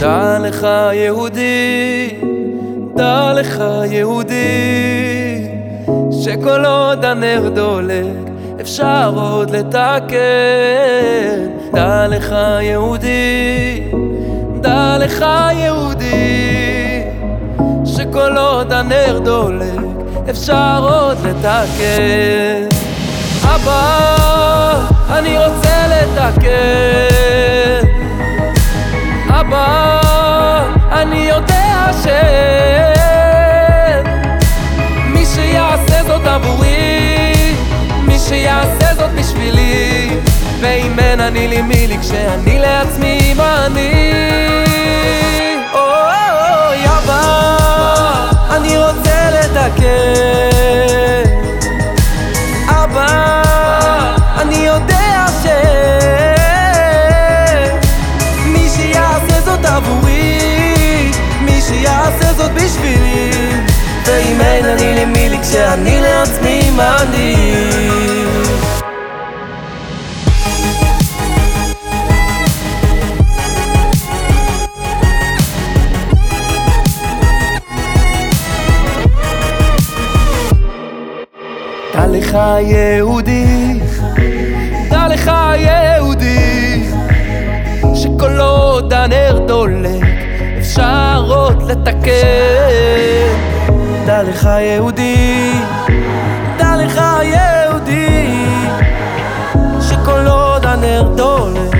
דע לך יהודי, דע לך יהודי, שכל עוד הנר דולק אפשר עוד לתקן. דע לך יהודי, דע לך יהודי, שכל עוד הנר דולק אפשר עוד לתקן. אבא, אני רוצה לתקן. אבא, אני יודע ש... מי שיעשה זאת עבורי, מי שיעשה זאת בשבילי, ואם אין אני לי מי לי כשאני לעצמי מה אני. אוי אבא, אני רוצה לתקן. לך יהודי, דע לך יהודי, שכל עוד הנר דולק אפשר עוד לתקן. דע לך יהודי, דע לך יהודי, שכל עוד הנר דולק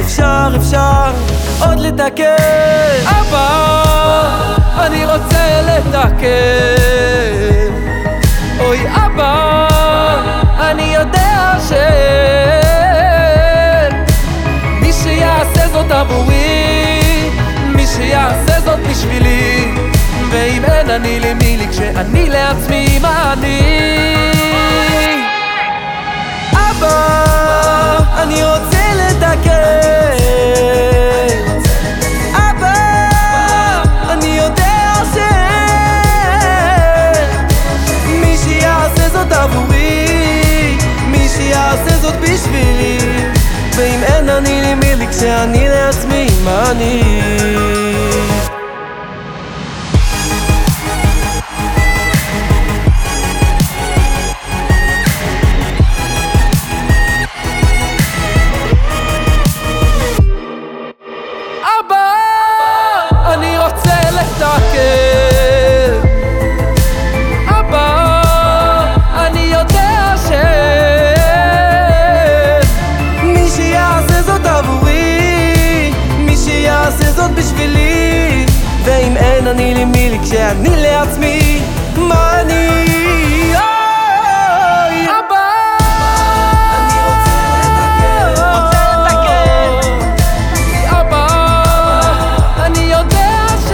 אפשר אפשר עוד לתקן. אבא, אני רוצה לתקן. אני לי מי לי כשאני לעצמי מה אני. אבא, אני רוצה לתקן. אבא, אני יודע ש... מי שיעשה זאת עבורי, מי שיעשה זאת בשבילי, ואם אין אני לי מי לי כשאני לעצמי מה אני. יודע ש...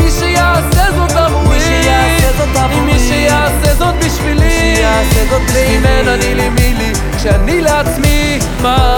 מי שיעשה זאת מי שיעשה זאת בשבילי, אני לי מי לי, כשאני לעצמי, מה? אני?